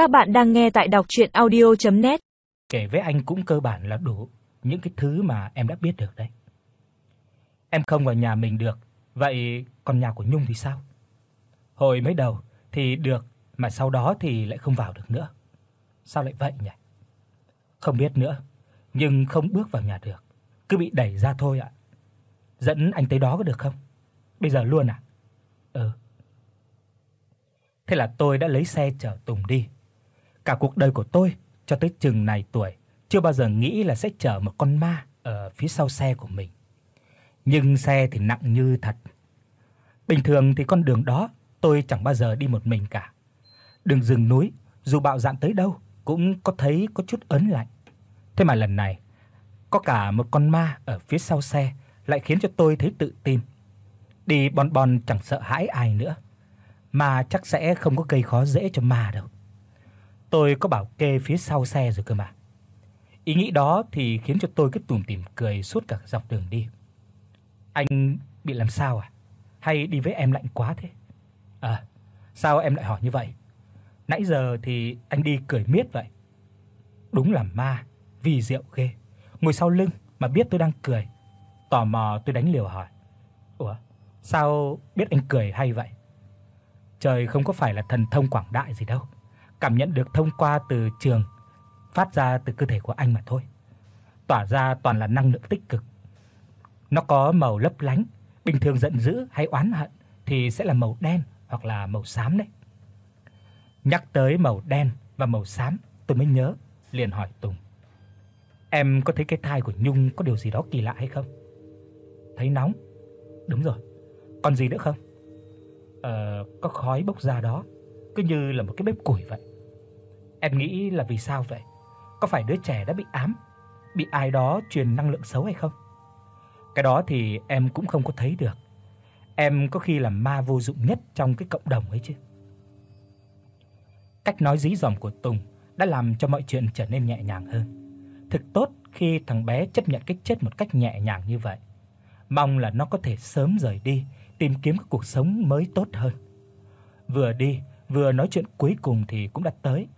Các bạn đang nghe tại đọc audio net Kể với anh cũng cơ bản là đủ những cái thứ mà em đã biết được đấy. Em không vào nhà mình được, vậy còn nhà của Nhung thì sao? Hồi mới đầu thì được, mà sau đó thì lại không vào được nữa. Sao lại vậy nhỉ? Không biết nữa, nhưng không bước vào nhà được, cứ bị đẩy ra thôi ạ. Dẫn anh tới đó có được không? Bây giờ luôn à? Ừ. Thế là tôi đã lấy xe chở Tùng đi. Cả cuộc đời của tôi cho tới chừng này tuổi chưa bao giờ nghĩ là sẽ chở một con ma ở phía sau xe của mình. Nhưng xe thì nặng như thật. Bình thường thì con đường đó tôi chẳng bao giờ đi một mình cả. Đường rừng núi, dù bạo dạn tới đâu cũng có thấy có chút ớn lạnh. Thế mà lần này có cả một con ma ở phía sau xe lại khiến cho tôi thấy tự tin. Đi bon bon chẳng sợ hãi ai nữa. Mà chắc sẽ không có gây khó dễ cho ma đâu. Tôi có bảo kê phía sau xe rồi cơ mà. Ý nghĩ đó thì khiến cho tôi cứ tủm tỉm cười suốt cả dọc đường đi. Anh bị làm sao à? Hay đi với em lạnh quá thế? À, sao em lại hỏi như vậy? Nãy giờ thì anh đi cười miết vậy. Đúng là ma, vì rượu ghê. Ngồi sau lưng mà biết tôi đang cười. Tò mò tôi đánh liều hỏi. Ủa, sao biết anh cười hay vậy? Trời không có phải là thần thông quảng đại gì đâu. Cảm nhận được thông qua từ trường phát ra từ cơ thể của anh mà thôi. Tỏa ra toàn là năng lượng tích cực. Nó có màu lấp lánh, bình thường giận dữ hay oán hận thì sẽ là màu đen hoặc là màu xám đấy. Nhắc tới màu đen và màu xám, tôi mới nhớ, liền hỏi Tùng. Em có thấy cái thai của Nhung có điều gì đó kỳ lạ hay không? Thấy nóng. Đúng rồi. Còn gì nữa không? Ờ, có khói bốc ra đó, cứ như là một cái bếp củi vậy. Em nghĩ là vì sao vậy? Có phải đứa trẻ đã bị ám, bị ai đó truyền năng lượng xấu hay không? Cái đó thì em cũng không có thấy được. Em có khi là ma vô dụng nhất trong cái cộng đồng ấy chứ. Cách nói dí dỏm của Tùng đã làm cho mọi chuyện trở nên nhẹ nhàng hơn. Thực tốt khi thằng bé chấp nhận cái chết một cách nhẹ nhàng như vậy. Mong là nó có thể sớm rời đi, tìm kiếm cái cuộc sống mới tốt hơn. Vừa đi, vừa nói chuyện cuối cùng thì cũng đã tới.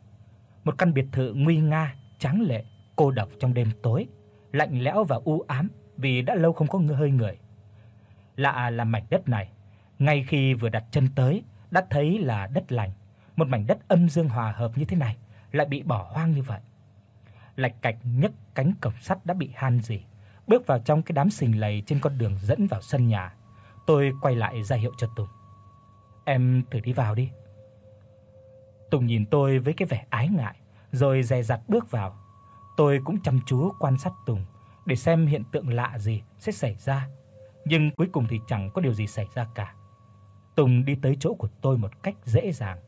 Một căn biệt thự nguy nga, tráng lệ, cô độc trong đêm tối, lạnh lẽo và u ám vì đã lâu không có người hơi người. Lạ là mảnh đất này, ngay khi vừa đặt chân tới đã thấy là đất lành, một mảnh đất âm dương hòa hợp như thế này lại bị bỏ hoang như vậy. Lạch cạch nhấc cánh cổng sắt đã bị han rỉ, bước vào trong cái đám sình lầy trên con đường dẫn vào sân nhà. Tôi quay lại ra hiệu cho Tùng. "Em thử đi vào đi." Tùng nhìn tôi với cái vẻ ái ngại, rồi dè dặt bước vào. Tôi cũng chăm chú quan sát Tùng để xem hiện tượng lạ gì sẽ xảy ra, nhưng cuối cùng thì chẳng có điều gì xảy ra cả. Tùng đi tới chỗ của tôi một cách dễ dàng.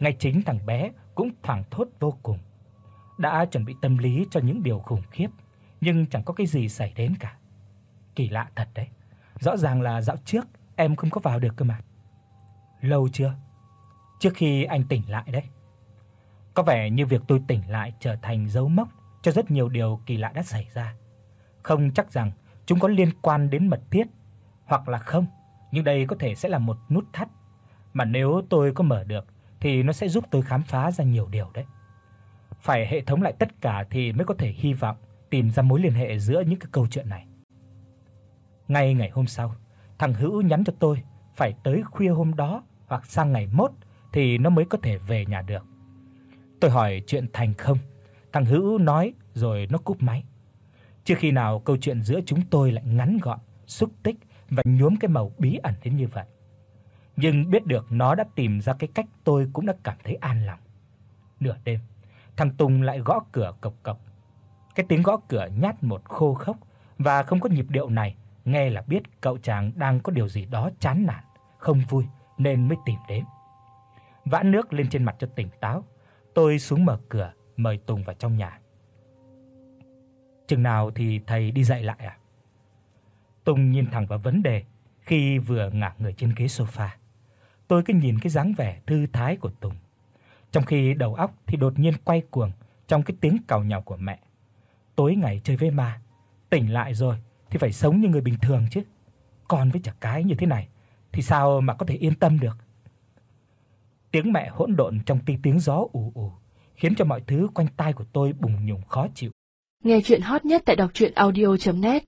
Ngay chính thằng bé cũng thoảng thốt vô cùng. Đã chuẩn bị tâm lý cho những điều khủng khiếp, nhưng chẳng có cái gì xảy đến cả. Kỳ lạ thật đấy. Rõ ràng là dạo trước em không có vào được cơ mà. Lâu chưa? Trước khi anh tỉnh lại đấy. Có vẻ như việc tôi tỉnh lại trở thành dấu mốc cho rất nhiều điều kỳ lạ đã xảy ra. Không chắc rằng chúng có liên quan đến mật thiết hoặc là không, nhưng đây có thể sẽ là một nút thắt mà nếu tôi có mở được thì nó sẽ giúp tôi khám phá ra nhiều điều đấy. Phải hệ thống lại tất cả thì mới có thể hy vọng tìm ra mối liên hệ giữa những cái câu chuyện này. Ngay ngày hôm sau, thằng Hữu nhắn cho tôi phải tới khuya hôm đó hoặc sang ngày mốt thì nó mới có thể về nhà được. Tôi hỏi chuyện thành không, thằng Hữu nói rồi nó cúp máy. Chưa khi nào câu chuyện giữa chúng tôi lại ngắn gọn, xúc tích và nhuốm cái màu bí ẩn đến như vậy. Nhưng biết được nó đã tìm ra cái cách tôi cũng đã cảm thấy an lòng. Nửa đêm, thằng Tùng lại gõ cửa cộc cộc. Cái tiếng gõ cửa nhát một khô khốc và không có nhịp điệu này, nghe là biết cậu chàng đang có điều gì đó chán nản, không vui nên mới tìm đến. Vã nước lên trên mặt cho tỉnh táo, tôi xuống mở cửa mời Tùng vào trong nhà. Chừng nào thì thầy đi dạy lại à? Tùng nhìn thẳng vào vấn đề khi vừa ngả người trên ghế sofa. Tôi cứ nhìn cái dáng vẻ thư thái của Tùng, trong khi đầu óc thì đột nhiên quay cuồng trong cái tiếng cào nhào của mẹ. Tối ngày chơi với ma, tỉnh lại rồi thì phải sống như người bình thường chứ. Còn với chả cái như thế này thì sao mà có thể yên tâm được. Tiếng mẹ hỗn độn trong tí tiếng gió ù ù, khiến cho mọi thứ quanh tai của tôi bùng nhùng khó chịu. Nghe truyện hot nhất tại doctruyenaudio.net